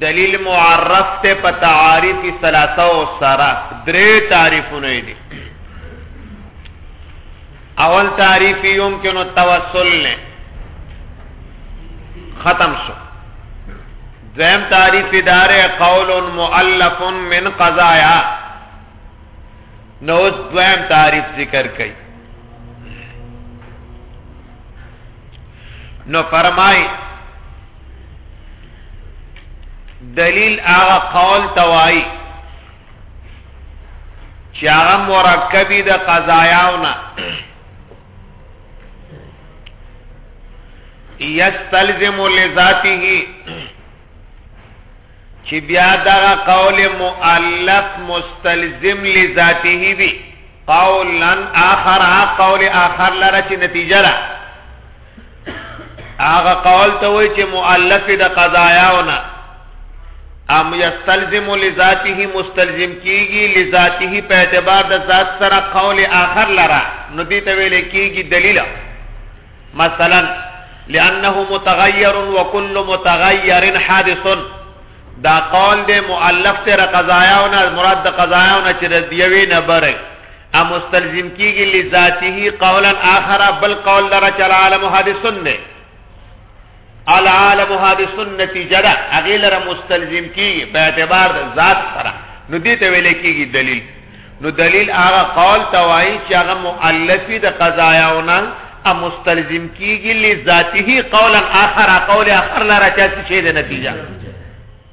دلیل معرف ته په تعاریف ثلاثه او سره درې تعریفونه دي اول تعریف یمکن التوسل نه ختم شو دویم تعریف دار قول مؤلف من قضایا نو دویم تعریف ذکر کړي نو فرمای دلیل هغه قول توای چې هغه مرکبی د قضایاونه یستلزم لذاته چې بیا دا قول مؤلف مستلزم لذاته وی قولا اخر قول اخر لره چې نتیجه ده هغه قول ته وای چې مؤلف د قضایاونه ام یستلزم لذاته مستلزم کیږي لذاته په اعتبار د ذات سره قول آخر لرا نو دې ته ویل کیږي دلیل مثلا لانه متغیر وكل متغیر حادث دا قول دې مؤلف سره قضایاونه مراد د قضایاونه چې د دیوی نه بره ا مستلزم کیږي لذاته قولا اخر بل قول لره چې العالم هذه سنه العالم هذه سنه جدا هغه لره مستلزم کیږي په اعتبار د ذات سره نو دې ته ویل کیږي دلیل نو دلیل هغه قول توای چې هغه مؤلفی د قضایاونه ا مستلزم کیږي لذاته قولا اخر قول اخر لره چې شی د نتیجه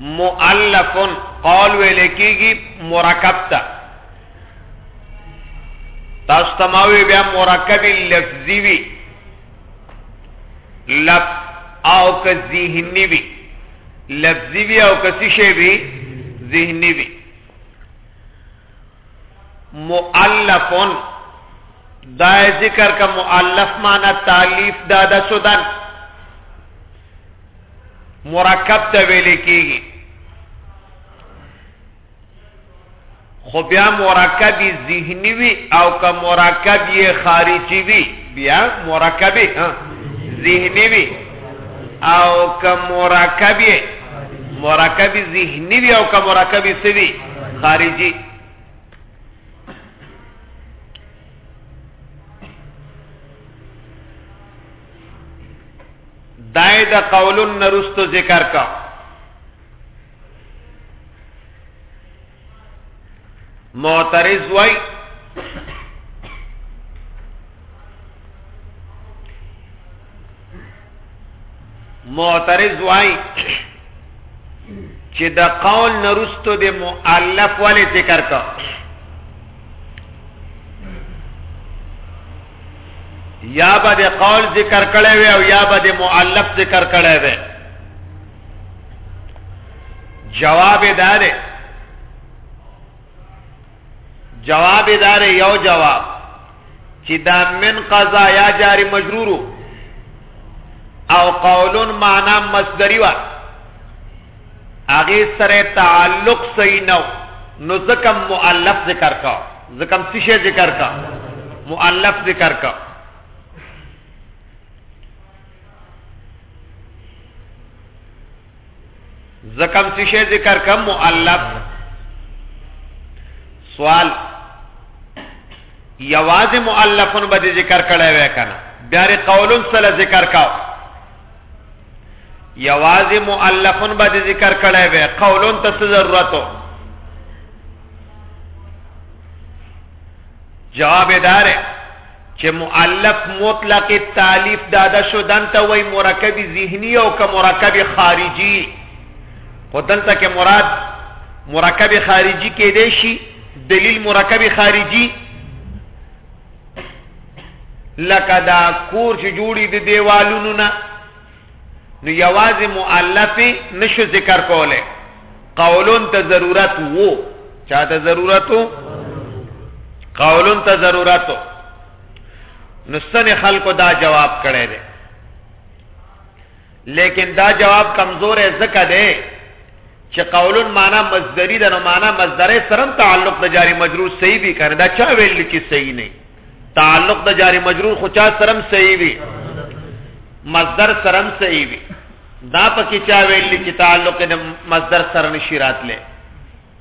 مؤلف قول ویل کیږي مرکب ته تاسو تماوي بیا مرکب لفظي وي لفظ او که ذهني وي لفظي وي او که څه شي وي ذهني وي مؤلفون دا ذکر کا مؤلف معنی تالیف دا د سودان مرکب ته ویل کیږي خو بیا مرکب ذهنی وی او که مرکب خارجي وی بیا مرکب ذهنی وی او که مرکب مرکب ذهنی وی او که مرکب سوی خارجی دای د قولن نرستو ذکر کا معترض وای معترض وای چې د قول نرستو د مؤلف ولې ذکر کا یا به د قول ذکر کړی وي او یا به د مؤلف ذکر کړی وي جواب داره جواب داره یو جواب چې دا من قضا یا جاری مجرورو او قولون معنا مصدری وه هغه سره تعلق صحیح نه نو ځکه مؤلف ذکر کا ځکه څه شی ذکر کا مؤلف ذکر کا زکم څه شی ذکر کم مؤلف سوال یواز مؤلفن به ذکر کړه وای کنه بیا قولن سره ذکر کاو یوازې مؤلفن به ذکر کړی وي قولون ته څه ضرورت وو جواب دار چې مؤلف مطلق تالیف دادا شو دنته وای مرکب ذهنی او که مرکب خارجي خو دلته کې مراد مرکب خارجي کې دی شي دلیل مرکب خارجي لکه دا کور چې جوړي د دیوالونو نه نو یوازې مؤلف نشو ذکر کوله قولون ته ضرورت وو چاته ضرورت وو قولون ته ضرورت وو نو سن خلکو دا جواب کړی دی لیکن دا جواب کمزوری ځکه دی چې قولون معنا مصدری ده نو معنا مصدری سره تعلق د جاری مجرور صحیح وي کنه دا چا ویل چې صحیح نه تعلق د جاری مجرور خو چا سره صحیح وي مصدر سره صحیح وي دا پکې چا ویل چې تعلق د مصدر سره نشی راتله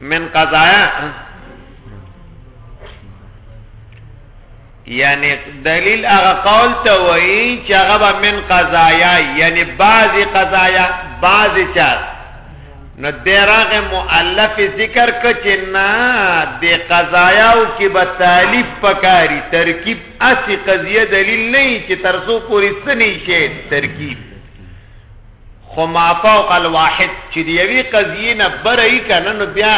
من قضایا یعنی دلیل هغه قول ته وایي چې هغه من قضایا یعنی بعضی قضایا بعضی چار نو دراغه مؤلف ذکر کچې نه د قضایاو کې به تالیف پکاري ترکیب اسی قضیه دلیل نه چې ترسو پوری سنی شي ترکیب خو مافوق الواحد چې د یوې قضیې نه بره یي که نه نو بیا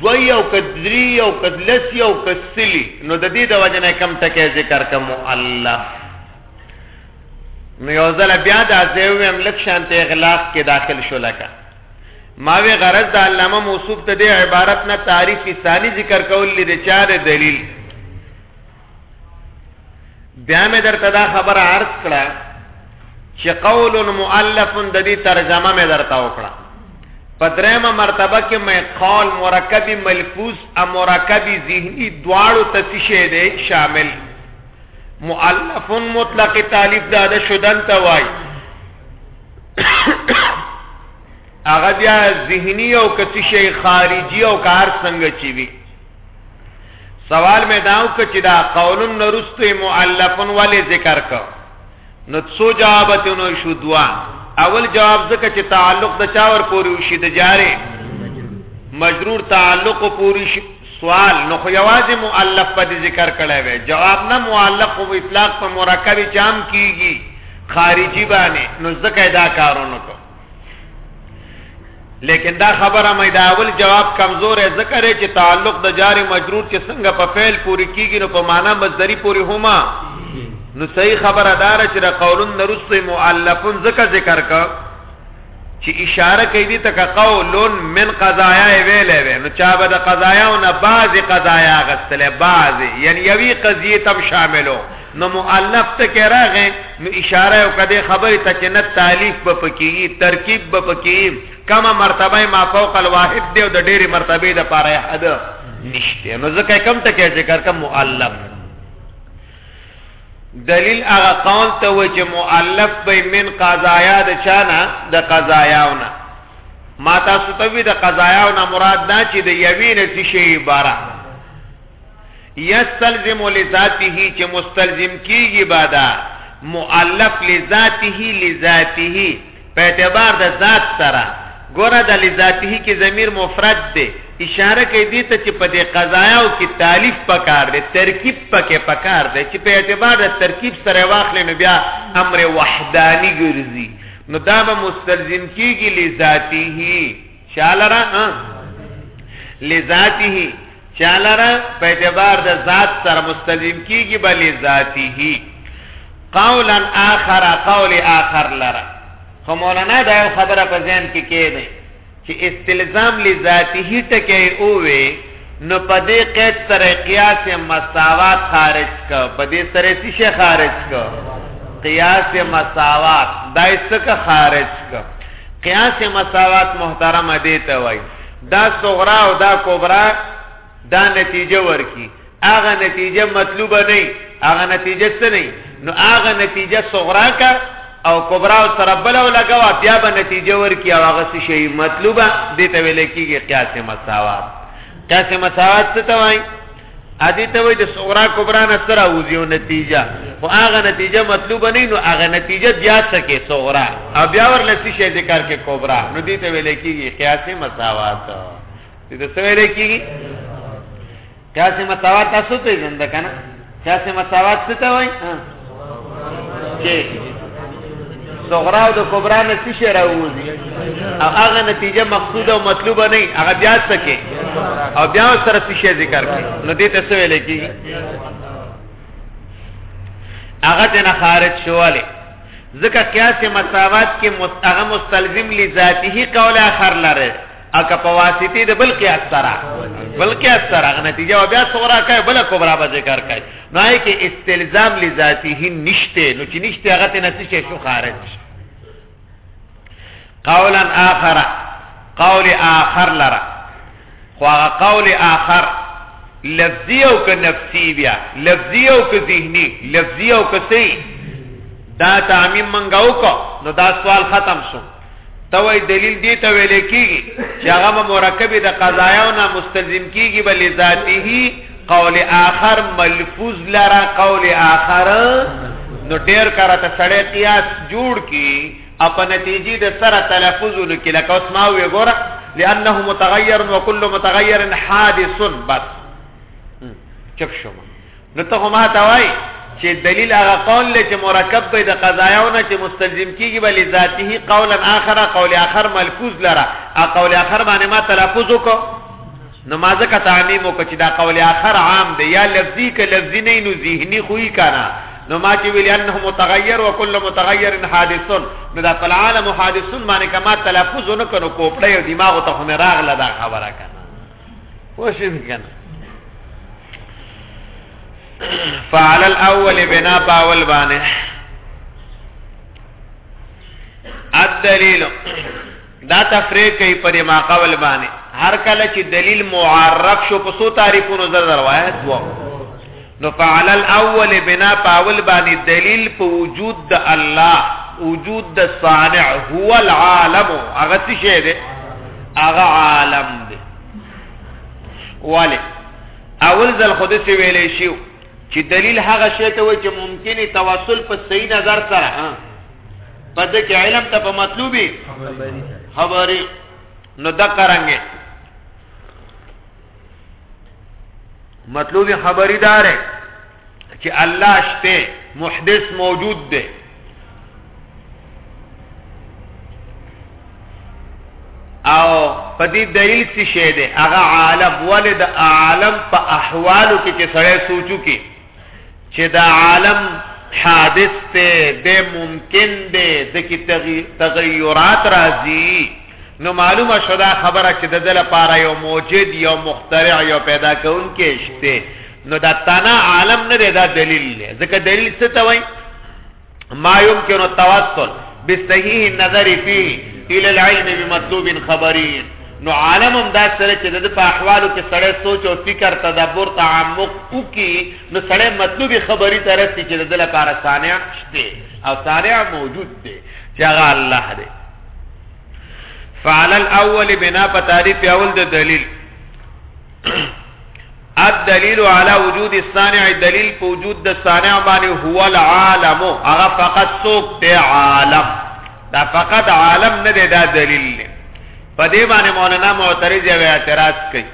دوی او که دري او که لسي او که سلي نو د دې د وجه نه کم ټکی ذکر که مؤلف نو یو ځل بیا دا ځای ویم لږ شانته اغلاق کې داخل شو لکه ما وی غرض د علامه موصوف ته د عبارت نه تعریف ثانی ذکر کول لري چاره دلیل بیا مې درته دا خبره عرض کړه چې قول مؤلف د دې ترجمه مې درته وکړه په درېمه مرتبه کې مې قول مرکب ملفوظ او مرکب ذهني دواړو تفسیر دی شامل مؤلف مطلق تالیف دا د شدن ته وای هغه بیا ذهني او کتشي خارجي او کار څنګه چی وی سوال مې داو ک چې دا قولن نرستو مؤلفن ولی ذکر ک نو څو جوابتونو شو دوا اول جواب ځکه چې تعلق د چاور پورې وشي د جاره مجرور تعلق پورې شي سوال نو خو یوازې مؤلف په ذکر کړی وی جواب نه مؤلف او اطلاق په مرکب چام کیږي خارجي باندې نو ځکه دا کارونه کو لیکن دا خبره مې دا اول جواب کمزور ہے ذکر ہے چې تعلق د جار مجرور چې څنګه په فعل پوری کیږي نو په معنا مصدری پوری هما نو صحیح خبره دار چې د قولن نرست مؤلفن ذکر ذکر کا چې اشاره کوي دي تک قولن من قضایا ویلې وی نو چا به د قضایا او نه بعض قضایا غسل بعض یعنی یوی قضیه تم شاملو نو مؤلف ته کې راغې نو اشاره او کده خبره ته چې نه تالیف به پکېږي ترکیب به پکېږي کما مرتبه ما فوق الواحد دی او د ډېری مرتبه د پاره حد نشته نو ځکه کم ته کې ذکر کوم مؤلف دلیل هغه قول ته و چې مؤلف به من قضایا د چانا د قضایاونه ما تاسو ته وی د قضایاونه مراد دا چې د یوی نتیشه عبارت یستلزم لذاته چې مستلزم کیږي بادا مؤلف لذاته لذاته په اعتبار د ذات سره ګوره د لذاته کې ضمیر مفرد دی اشاره کوي دې ته چې په دې قضایا او کې تالیف پکار دی ترکیب پکې پکار دی چې په اعتبار د ترکیب سره واخلې نو بیا امر وحدانی ګرځي نو دا به مستلزم کیږي لذاته چالرا لذاته چالرا په اعتبار د ذات سره مستلزم کیږي بل ذاته قولا اخر قول اخر لرا خو مولانا دا خبره په ذهن کې کېده چې استلزام لذاته ټکه اوه نو په دې قید سره قیاس مساوات خارج کو په دې سره څه شي خارج کو قیاس مساوات دای څخه خارج کو قیاس مساوات محترمه دی ته وای دا صغرا او دا کبرا دا نتیجه ورکی هغه نتیجه مطلوبه نه هغه نتیجه څه نه نو هغه نتیجه صغرا کا او کبرا او سره بل او لګوا بیا به نتیجه ورکی او هغه څه شی مطلوبه دي ته ویل کیږي قیاس مساوات قیاس مساوات څه ته وایي ادي ته وایي د صغرا کبرا نه سره وځيو نتیجه خو هغه نتیجه مطلوبه نه نو هغه نتیجه بیا څه کې صغرا او بیا ورل څه شی ذکر کې کبرا نو دي ته ویل کیږي قیاس مساوات دي ته ویل کیږي قیاس مساوات تاسو ته زند کنه قیاس مساوات څه ته وای چې صغرا او د کبرا نه څه شی راوځي او هغه نتیجه مقصود او مطلوبه نه هغه بیا سکے او بیا سره څه شی ذکر کړي نو دې ته څه ویل کیږي هغه دنه خارج شواله ځکه قیاس مساوات کې هغه مستلزم لذاته قول اخر لره اکه په واسطه د بل قیاس سره بل قیاس سره غ نتیجه او بیا صغرا کوي بل کبرا به ذکر کوي نو هي کې استلزام لذاته نشته نو چې نشته هغه ته نتیجه شو خارج قولا اخر قول اخر لرا خو هغه قول اخر لفظی او که نفسی بیا لفظی او که ذهنی لفظی او که سی دا تعمیم منګاو کو نو دا سوال ختم شو ته وای دلیل دی ته ویل کیږي چې هغه مرکب د قضایاو نه مستلزم کیږي بل ذاته قول آخر ملفوظ لرا قول آخر نو ډیر کارته سړی قیاس جوړ کی اپ نتیجې د سره تلفظ نو کې لکه اوس ما وی ګوره لانه متغیر وکل متغیر حادث بس چپ شوم نو ته خو ماته وایې چې دلیل هغه قول دی چې مرکب به د قضایاو نه چې مستلزم کېږي به لذاته قولا آخر قول آخر ملفوظ لره هغه قول آخر باندې ما تلفظ وکړو نو ما ځکه تعمیم وکړو چې دا قول آخر عام دی یا لفظي که لفظي نه نو ذهني خو یې که نه نو ما چې ویل انه متغیر او کل متغیر حادث نو دا په عالم حادث باندې کما تلفظ نه کنو کوپړې او دماغ ته هم راغله دا خبره کنه پوه شوې که نه فعل الاول بنا باول باندې الدلیل دا تفریق کوي پر ما قول باندې هر کله چې دلیل معرف شو په سو تعریفونو زر روایت وو نو په علی الاول بنا په اول باندې دلیل په وجود د الله وجود د صانع هو العالم هغه څه شی دی هغه عالم دی ولی اول ځل خود څه ویلې شي چې دلیل هغه شی ته وایي چې ممکنه توسل په صحیح نظر سره ها په دې کې علم ته په مطلوبي خبري نو دا کرانګي مطلوب خبری داره چې الله شته محدث موجود ده او په دې دلیل څه شه ده هغه عالم ولد عالم په احوالو کې چې سړی سوچو کې چې دا عالم حادث ته د ممکن ده د کی تغیرات راځي نو معلومه شوه دا خبره چې د ده لپاره یو موجد، یو مخترع، یو پیدا کوونکی شته، نو دا تنه عالم نه دی، دا دلیل دی. ځکه دلیل څه ته وایي؟ ما يمكن التوصل بالصحيح النظر فيه الى العلم بمطلوب خبرين نو عالم هم دا سره چې د په احوالو کې سړی سوچ او فکر تدبر تعمق وکي نو سړی مطلوبي خبري ته رسي چې د لپاره صانع شته او صانع موجود دی چې هغه الله دی فعلى الاول بنا په تعریف اول د دلیل الدلیل على وجود الصانع دلیل په وجود د صانع باندې هو العالم هغه فقط سوق دی عالم دا فقط عالم نه دی دا دلیل دی په دې باندې مولانا معترض یو اعتراض کوي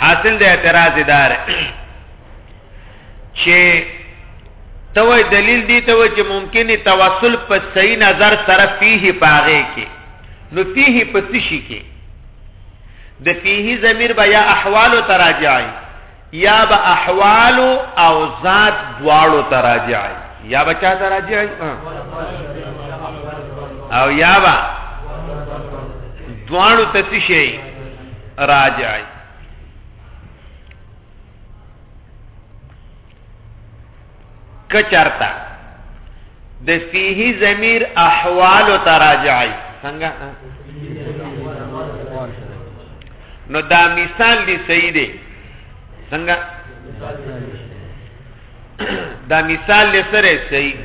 حاصل د اعتراض دار چې توای دلیل دی ته چې ممکنه توسل په صحیح نظر سره فيه پاغه کې نو فيه په تشي کې د فيه ضمیر بیا احوال تراجعي یا به احوال او ذات دواړو تراجعي یا بچا تراجعي او یا با دواړو تشي راجعي کچرتا د فيه ضمیر احوال تراجعي څنګه نو دا مثال دی صحیح دی څنګه دا مثال لسره صحیح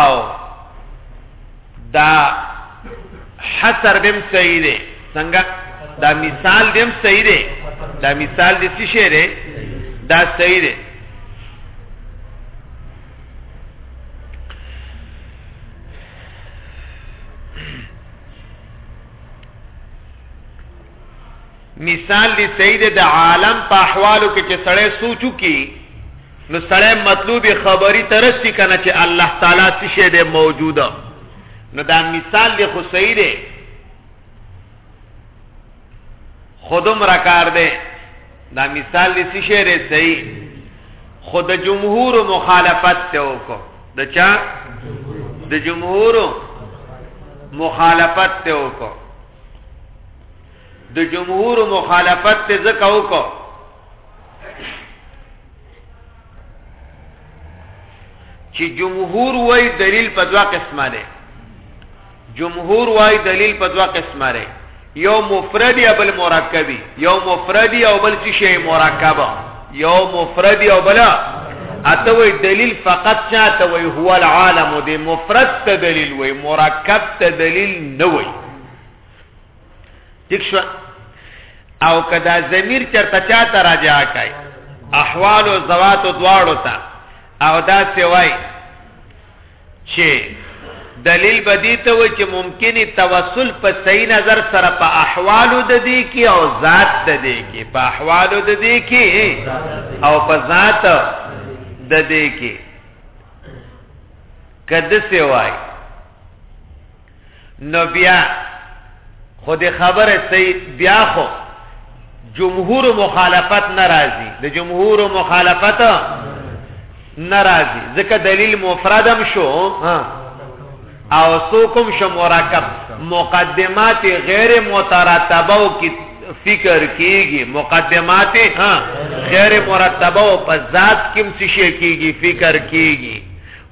او دا حصر بم صحیح دی څنګه دا مثال دیم صحیح دی دا مثال دې څه شی دی دا صحیح دی مثال دی سید د عالم په احوالو کې چې سړی سوچو کې نو سړی مطلوبې خبري ته رسي که نه چې الله تعالی څه شی دی موجوده نو دا مثال دی خو صحیح دی خودم را کار دی دا مثال دی څه شی دی صحیح خو د جمهور مخالفت ته وکړو د چا د جمهور مخالفت ته وکړو د جمهور مخالفت ته ځکه وکړو چې جمهور وای دلیل په دوا قسمه ده جمهور وای دلیل په دوا قسمه ده یو مفرد یا بل مرکبی یو مفرد او بل څه شی مرکبه یو مفرد او بل اته وای دلیل فقط چاته وای هو العالم دی مفرد ته دلیل وای مرکب ته دلیل نه وای ٹھیک شو او کدا ضمیر چرته چاته راجع کای احوال او ذوات دواړو ته او دا سوای چې دلیل بدی ته و چې ممکنی توسل په صحیح نظر سره په احوالو د دې کې او ذات د دې کې په احوالو د دې کې او په ذات د دې کې کده سوای نو بیا خو د خبره صحیح بیا خو جمهور مخالفت ناراضي د جمهور مخالفت ناراضي ځکه دلیل مفردم شو او سوکم شو مرکب مقدمات غیر مترتبه او کی فکر کیږي مقدمات غیر مرتبه او په ذات کې څه شي کیږي فکر کیږي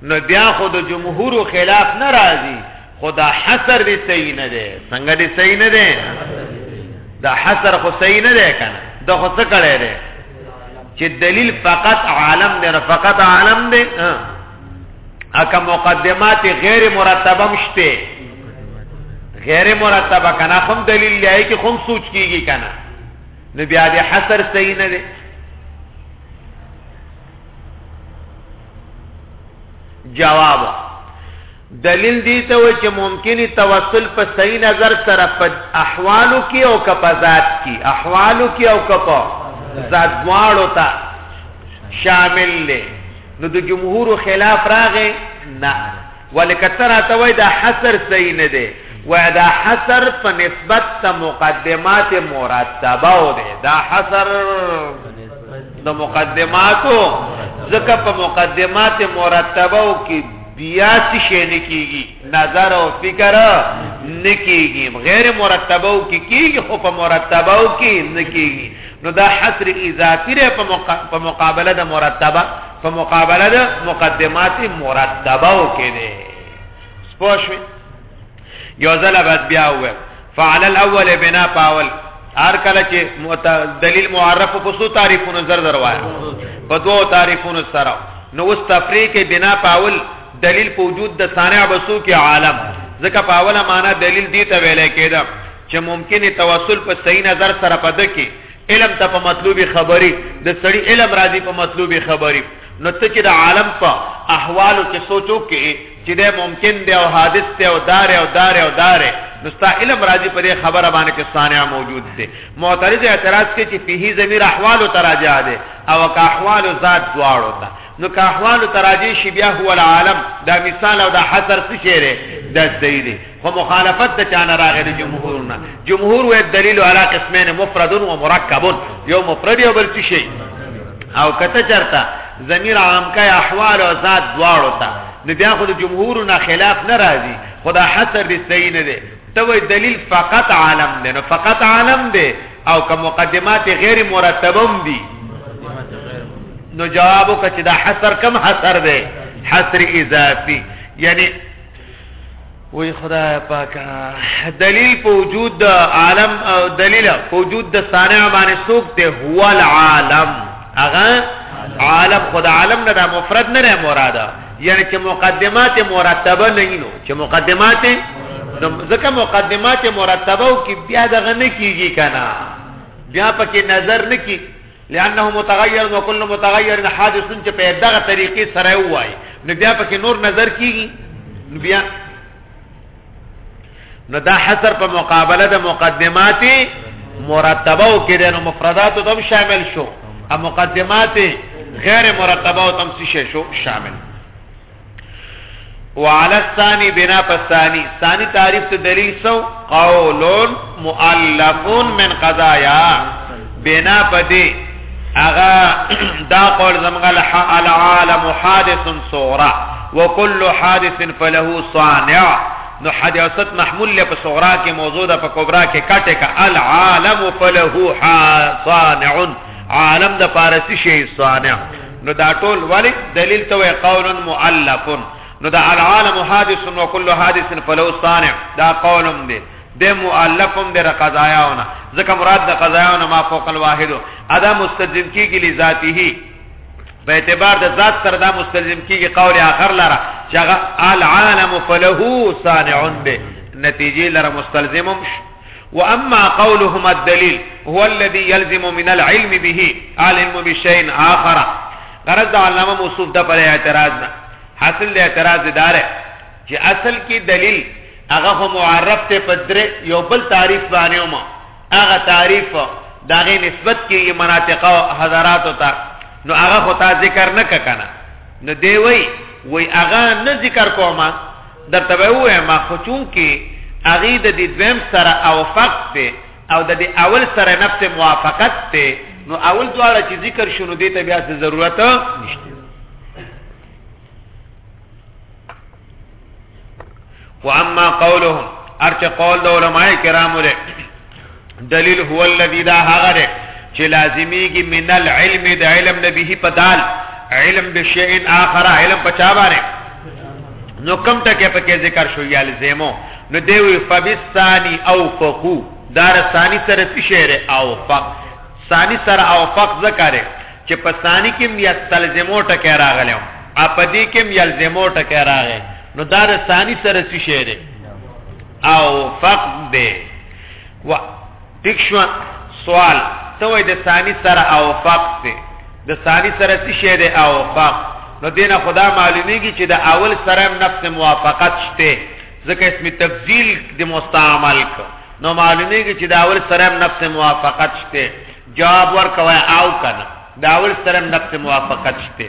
نو بیا خو د جمهور خلاف نه راځي خو دا حصر دی صحیح نه دی څنګه دی صحیح نه دی دا حصر خو صحیح نه دی کنه دا خو څه کړی دی چې دلیل فقط عالم دی فقط عالم دی اکه مقدمات غیر مرتبه مشته غیر مرتبه کنه کوم دلیل لای کی کوم سوچ کیږي کنه نو بیا د حصر صحیح نه دی جواب دلیل دی ته و چې ممکنی توسل په صحیح نظر سره په احوالو کې او که په ذات کې احوالو کې او که په ذات دواړو ته شامل دی نو د جمهور خلاف راغې نه ولکتر ته وای دا حصر صحیح نه دی وای دا حصر په نسبت ته مقدمات مرتبه و دی دا حصر د مقدماتو ځکه په مقدمات مرتبه او کې بیا څه شي نه کیږي نظر او فکر نه کیږي غیر مرتبه او کې کیږي خو په مرتبه او کې نه کیږي نو دا حصر اضافي لري په مقابله د مرتبه په مقابله د مقدمات مرتبه او کې دي سپوږمۍ یو ځل بس بیا و فعل الاول بنا پاول هر کله چې دلیل معرف په څو تعریفونو زر زر وای په دوو تعریفونو سره نو اوس تفریق بنا پاول دلیل په وجود د صانع بسو کې عالم ځکه په اوله معنا دلیل دی ته ویل کېده چې ممکنه توسل په صحیح نظر سره پد کې علم ته په مطلوبي خبري د سړي علم راځي په مطلوبي خبري نو ته چې د عالم په احوالو کې سوچو کې چې ده ممکن دی او حادث دی او دار او دار او دار نو ستا علم راځي په دې خبره باندې چې صانع موجود دی معترض اعتراض کوي چې فيه ضمیر احوال تراجع دی او کا احوال ذات دواړو ته نو کا احوال تراجع شي بیا هو العالم دا مثال او دا حصر څه شی دی دا صحیح دی خو مخالفت د چانه راغی د جمهور نه جمهور وې دلیل علی قسمین مفرد و مرکب یو مفرد یو بل شي او کته چرته ضمیر عام کا احوال او ذات دواړو ته نو بیا خو د جمهور نه خلاف نه راځي خدا حصر دې صحیح نه دی ته وې دلیل فقط عالم دی نو فقط عالم دی او که مقدمات غیر مرتبم دي نو جوابو که چې دا حصر کم حصر دی حصر اضافي یعنی وی خدای پاکا دلیل په وجود د عالم او دلیل په وجود د صانع باندې سوق ته هو العالم اغه عالم خدای عالم نه دا مفرد نه مراده یعنی چې مقدمات مرتبه نه نو چې مقدمات ځکه مقدمات مرتبه او کې بیا دغه نه کیږي کنه بیا پکې نظر نه کی لانه متغیر و کل متغیر حادث چې په دغه طریقې سره وای نو بیا پکې نور نظر کیږي نو بیا نو دا حصر په مقابله د مقدمات مرتبه او کې د مفردات هم شامل شو او مقدمات غیر مرتبه او تم شو شامل وعلى الثاني بنا فالثاني ثاني تعريف ته دلیل سو قول مؤلف من قضايا بنا پدې اغا دا قول زمغل العالم حادث صغرا وكل حادث فله صانع نو حادثت محمول له صغرا کې موضوع ده په کبرا کې کټه کا العالم فله صانع عالم د فارسی شی صانع نو دا ټول ولی دلیل ته وی قول مؤلف نو دا العالم حادث و كل حادث فلو صانع دا قولم دی د مؤلفم د قضایاونه ځکه مراد د قضایاونه ما فوق الواحد ادا مستلزم کیږي لذاته په اعتبار د ذات سره دا مستلزم کیږي قول اخر لره چې العالم فله صانع به نتیجه لره مستلزمم واما قولهما الدليل هو الذي يلزم من العلم به العلم بشيء آخر غرض علامه موصوف د پر اعتراض نه حاصل د اعتراض دار ہے چې اصل کې دلیل هغه هم معرف ته پدره یو بل تعریف باندې ومه هغه تعریف داغه نسبت کې مناطق او حضرات ته نو هغه خو تا ذکر نه کنه نو دی وی وی هغه نه ذکر کومه درته به ووایم خو چونکې هغې د دې دویم سره اوفق دی او د دې اول سره نفس موافقت دی نو اول دواړه چې ذکر شو نو دې ته بیا څه ضرورت نشته واما قولهم ارچ قول د علماء کرامو له دلیل هو الذی دا هغه ده چې لازمیږي من العلم د علم نبیه په دال علم بشیء اخر علم پچا باندې نو کم ټکه پکې ذکر شو یال زیمو نو دی وی فبسانی او فقو دار ثانی سره څه شعر او فق ثانی سره او فق ذکر چې په ثانی کې یا تلزمو ټکه راغلم اپدی کې یلزمو ټکه راغې نو دار ثانی سره څه شعر او فقد به و تکشو سوال ته وای د ثانی سره او فقد ده د ثانی سره څه شه ده او فقد نو دینه خدا معلومیږي چې د اول سره نفس موافقت شته ځکه اسم تفضیل د مستعمل ک نو معلومیږي چې د اول سره نفس موافقت شته جواب ورکوي او کنه د اول سره نفس موافقت شته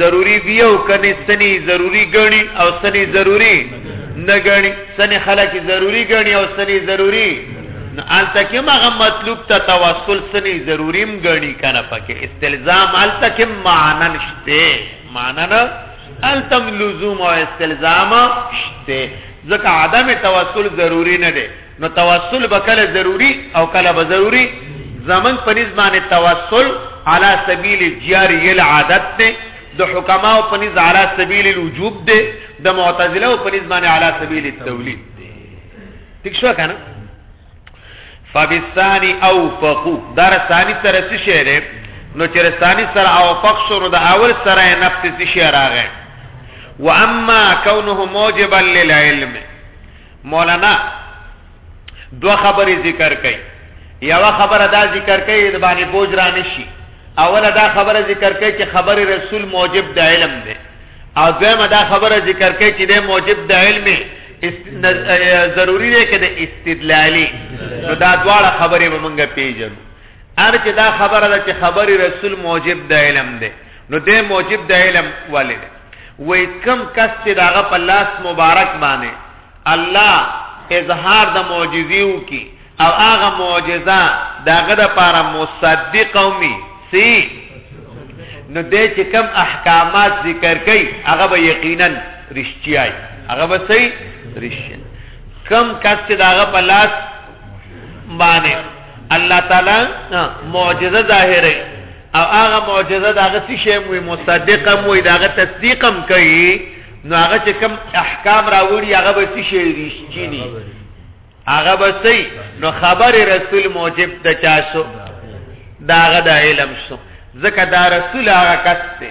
ضروری بیا او کني سني ضروری غني او سني ضروری نه غني سني خلک ضروری غني او سني ضروری الته کې مغه مطلوب ته توسل سني ضروریم غني کنه پکې استلزام الته کې معنا نشته معنا نه التم لزوم او استلزام شته ځکه عدم توسل ضروری نه دی نو توسل به کله ضروری او کله به ضروری زمنګ په نس باندې توسل علی سبیل جاری العادت ته د حکما او پنځ علی سبیل الوجوب ده د معتزله او پنځ باندې علی سبیل التولید ده ٹھیک شو کنه فبالثاني اوفقوا در ثاني تر څه شی ده نو چې ثاني سره اوفق شو د اول سره نفس څه شی راغی واما كونه موجبا للعلم مولانا دو خبرې ذکر کړي یو خبره دا ذکر کړي د باندې بوج را نشي اوله دا خبره ذکر کړي چې خبر رسول موجب د علم دی او دویمه دا خبره ذکر کړي چې د موجب د علم ضروری دی کې د استدلالي نو دا دواړه خبرې به مونږ پیژنو ار چې دا خبره ده چې خبر رسول موجب د علم دی نو د موجب د علم والي وایي کوم کس چې د هغه په لاس مبارک باندې الله اظهار د معجزې وکړي او هغه معجزه د هغه دپاره مصدق وي سی نو دی چې کوم احکامات ذکر کوي هغه به یقینا رښتیا وي هغه به صحیح رښتیا کم کس چې داغه په لاس باندې الله تعالی معجزه ظاهره او هغه معجزه د هغه څه شی وي مصدق هم وي د هغه تصدیق هم کوي نو هغه چې کوم احکام راوړي هغه به څه شی ریشتینی هغه به څه نو خبر رسول موجب د چا شو دا هغه د علم شو ځکه دا رسول هغه کس دی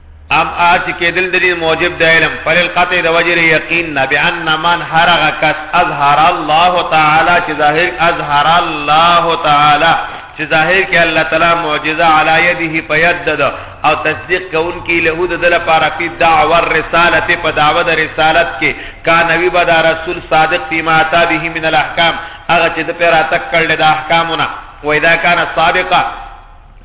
ام ا چې کېدل د دې موجب د علم پر القطع د وجر یقین نه بان من هرغه کس اظهر الله تعالی چې ظاهر اظهر الله تعالی چې ظاهر کې الله تعالی معجزه علی یده په ید ده او تصدیق کون کې له د دل لپاره په دعوه رساله په دعوه د رسالت کې کا نبی بدا رسول صادق فيما اتى به من الاحکام هغه چې د پیرا تک کړل د احکامونه و اذا کان صادقا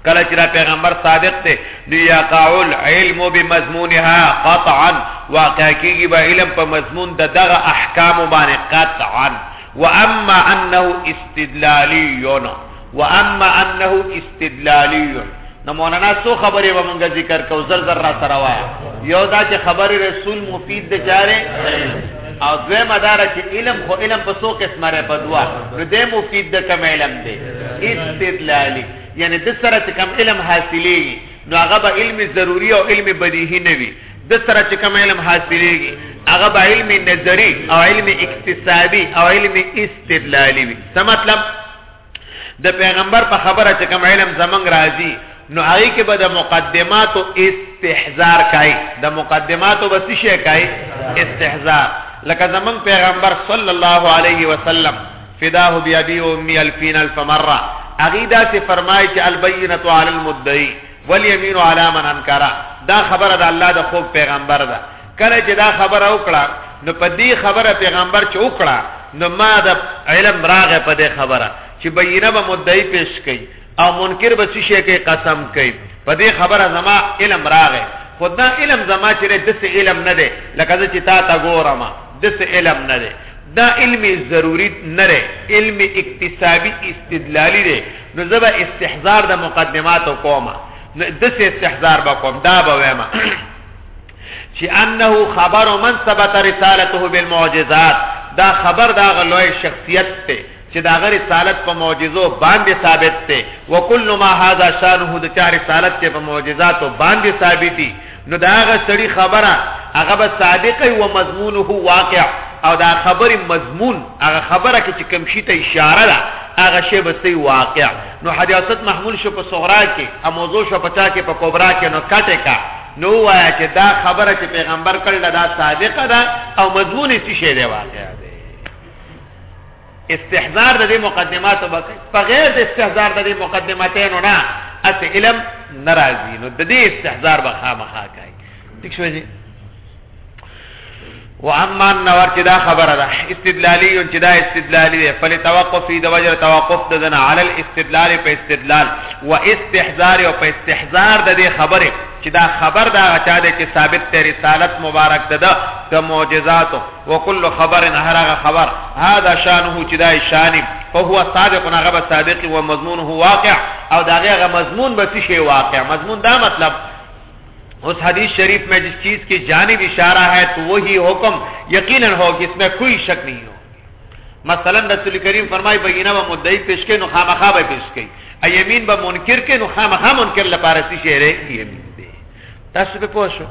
کله چې دا پیغمبر صادق دی نو یقع العلم بمضمونها قطعا واقع کیږي به علم په مضمون د دغه احکام باندې قطعا واما انه استدلالی واما انه استدلالی نو مولانا سو خبرې به مونږه ذکر کو زر زر را سره وای یو دا چې خبرې رسول مفید د چاره او دوی مداره چې علم خو علم په څو قسمه را بدوا نو د مفید د کم علم دی استدلالی یعنی د سره چې کم علم حاصلېږي نو هغه به علم ضروری او علم بدیهی نه وي د سره چې کم علم حاصلېږي هغه به علم نظری او علم اقتصادي او علم استدلالی وي څه مطلب د پیغمبر په خبره چې کوم علم زمنګ راځي نو هغه کې به د مقدماتو استحزار کوي د مقدماتو به څه کوي استحزار لکه زمون پیغمبر صلی الله علیه وسلم فداه بیابی و امی الفین الف مره هغه دا چې فرمایي چې البینه علی المدعی والیمین علی من انکر دا خبره د الله د خوب پیغمبر ده کله چې دا خبره وکړه نو په دې خبره پیغمبر چې وکړه نو ما د علم راغه په دې خبره چې بینه به مدعی پیش کړي او منکر به څه شي کوي قسم کوي په دې خبره زما علم راغه خدا علم زما چې دسه علم نه دی لکه چې تا تا ګورم دسه علم نه دی دا علم ضروری نه دی علم اکتسابی استدلالی دی نو زبا استحضار د مقدمات او کومه دسه استحضار به کوم دا به وایم چی انه خبر من ثبت رسالته بالمعجزات دا خبر دا غلوی شخصیت ته چې دا غ رسالت په معجزو باندې ثابت ته وکل ما هاذا شانه د چا رسالت ته په معجزاتو باندې ثابتي نو دا غ سړي خبره هغه به صادق او مضمونه واقع او دا خبره مضمون هغه خبره کې چې کوم شي ته اشاره ده هغه شی به سي واقع نو حدیثت محمول شو په صغرا کې اموزو شو پچا کې په کبرا کې نو کټه کا نو ووایه چې دا خبره چې پیغمبر کړل دا صادقه ده او مضمون یې څه شی دی واقعا دی استحزار د دې مقدماتو بغیر د استحزار د دې مقدماتینو نه اته علم ناراضي نو د دې استحزار به خامخا کوي ٹھیک شو جی واما النور چې دا خبره ده استدلالي چې دا استدلالي ده فل توقف د وجر توقف د دنا علی الاستدلال په استدلال و استحزار او په استحزار د دې خبره چې دا خبر دا چا ده چې ثابت ته رسالت مبارک ده د معجزات او کل خبر هرغه خبر هاذا شانه چې دا شان فهو صادق نغب صادق و مضمونه واقع او دا هغه مضمون به شي واقع مضمون دا مطلب اس حدیث شریف میں جس چیز کی جانب اشارہ ہے تو وہی حکم یقینا ہو کہ اس میں کوئی شک نہیں ہو مثلا رسول کریم فرمائی بینہ و مدعی پیش کے نو خامخا بے پیش کی ایمین با منکر کے نو خامخا منکر لپارسی شعر یمین دے تاسو په پوه شو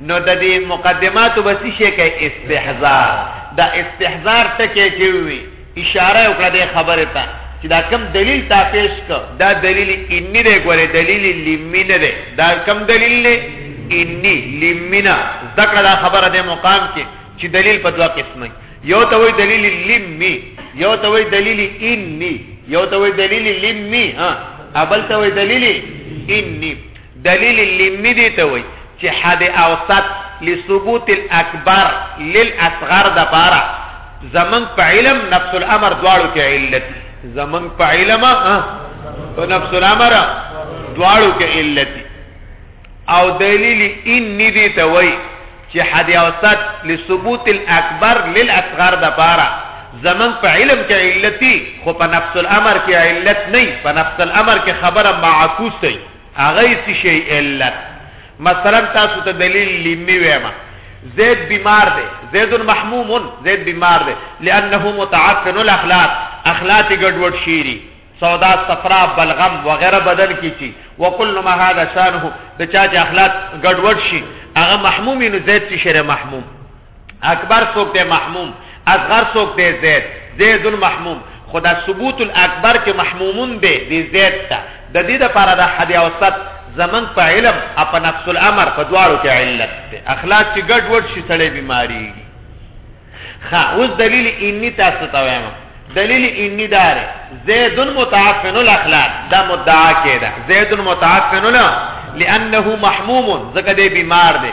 نو د دې مقدماتو بسیشه کې استحزار دا استحزار ته کې چې وي اشاره یې وکړه دې خبرې ته چې دا کم دلیل تا پیش کړ دا دلیل انی دی ګوره دلیل لمی نه دی دا کم دلیل دی انی لمینا ذکر دا خبره د مقام کې چې دلیل په دوا قسمه یو ته وی دلیل لمی یو ته وی دلیل انی یو ته وی دلیل لمی ها ابل ته وی دلیل انی دلیل لمی دې ته وایي چې حد اوسط لثبوت الاکبر للاصغر د پاره زمنګ په علم نفس الامر دواړو کې علت زمنګ په علم او نفس الامر دواړو کې علت او دلیل ان دې ته وایي چې حد اوسط لثبوت الاکبر للاصغر د پاره زمن په علم کې علتي خو په نفس الامر کې علت نه په نفس الامر کې خبره معکوس دی هغه څه شی علت مثلا تاسو ته دلیل لیمی ویما زید بیمار دی زید محموم زید بیمار دی لانه متعفن الاخلاق اخلاق ګډوډ شيری سودا صفرا بلغم وغیرہ بدن کی چی وکل ما هذا شانه د چا چې اخلاق ګډوډ شي هغه محموم نو زید چې شری محموم اکبر څوک دی محموم اصغر څوک دی زید زید المحموم خدا ثبوت الاکبر چې محمومون دی دی زید ته د دې لپاره د حد اوسط زمن په علم او په نفس الامر په دواړو کې علت دی اخلاق چې ګډ وډ شي سړی بیماری ښه اوس دلیل انی تاسو ته وایم دلیل انی دار زید متعفن الاخلاق دا مدعا کېده زید متعفن لانه محموم ځکه دی بیمار دی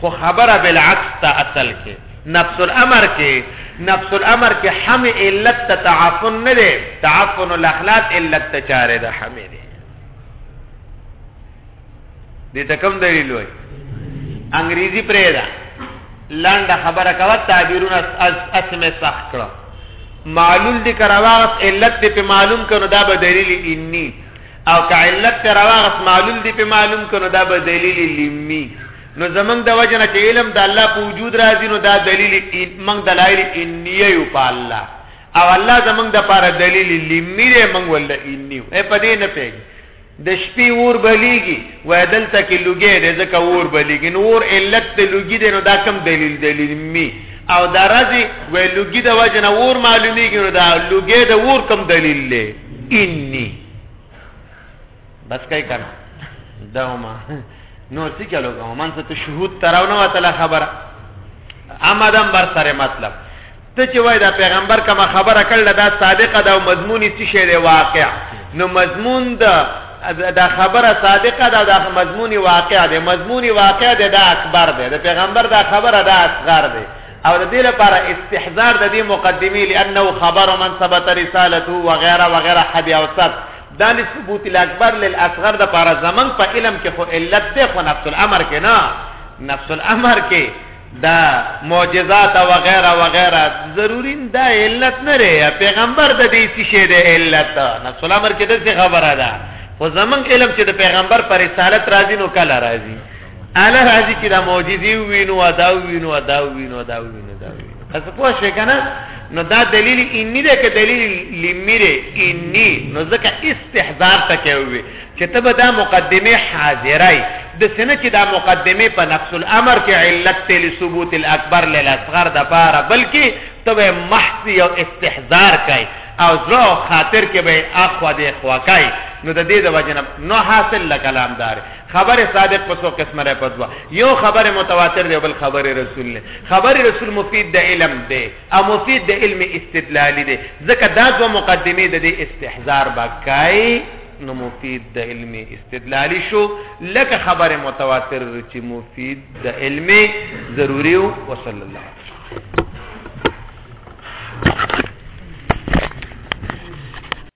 خو خبره بالعکس ته اصل کې نفس الامر کې نفس الامر کې حم علت ته تعفن نه دی تعفن الاخلاق علت ته چاره ده حم دی دې ته کوم دلیل وای انګریزي پرې ده لنډه خبره کوه تعبیرونه اسمه صح کړه معلول دي کراوه علت دې په معلوم کړه دا به دلیل انی او که علت ته راغس معلوم دی په معلوم کنو دا به دلیل لمی نو زمنګ د وجه نه چې علم د الله په وجود راځي نو دا دلیل موږ دلایل انیه یو په الله او الله زمنګ د پاره دلیل لمی دی موږ ول انیو اے پدې نه پیږي د شپې اور بلیږي وای دلته کې لوګي دې ځکه اور بلیږي نو اور علت د لوګي دی نو دا کم دلیل دلیل می او درځي وای لوګي د وجه نه اور معلومیږي نو دا لوګي د اور کم دلیل لې انی بس کای کنه دا ما نو څه کلو کوم من څه ته شهود تراو نه وته خبره آمدم بر سره مطلب ته چې وای دا پیغمبر کما خبره کړل دا صادقه دا مضمونی څه شی دی واقع نو مضمون دا دا خبره صادقه دا دا مضمونی واقع دی مضمونی واقع دی دا اکبر دی دا پیغمبر دا خبره دا اصغر دی او د دې لپاره استحضار د دې مقدمې لانه خبر من ثبت رسالته وغيرها وغيرها حد اوسط دا لثبوت الاکبر للاصغر د لپاره زمنګ په علم کې خو علت ده خو نفس الامر کې نه نفس الامر کې دا معجزات وغيرها وغيرها ضروري دا علت نه لري پیغمبر د دې څه شی ده علت نفس الامر کې د څه خبره ده خو زمنګ علم چې د پیغمبر پر رسالت راځي نو کله راځي اله راځي چې دا معجزې وینو ادا وینو ادا وینو ادا وینو دا وینو تاسو پوه شئ کنه نو دا دلیل انی ده که دلیل لمیره انی نو ځکه استحضار ته کوي چې ته به دا مقدمه حاضرای د سنه چې دا مقدمه په نفس الامر کې علت ته لثبوت الاکبر للاصغر د پاره بلکې ته به محض یو استحضار کوي او زړه خاطر کې به اخوا دې خوا کوي نو د دې د وجنه نو حاصل لکلام دار خبر صادق په څو قسمه ده په دوا یو خبر متواتر دی بل خبر رسول نه خبر رسول مفید د علم دی او مفید د علم استدلالی دی ځکه دا دو مقدمه د استحزار بکای نو مفید د علم استدلالی شو لکه خبر متواتر چې مفید د علم ضروری او صلی الله علیه وسلم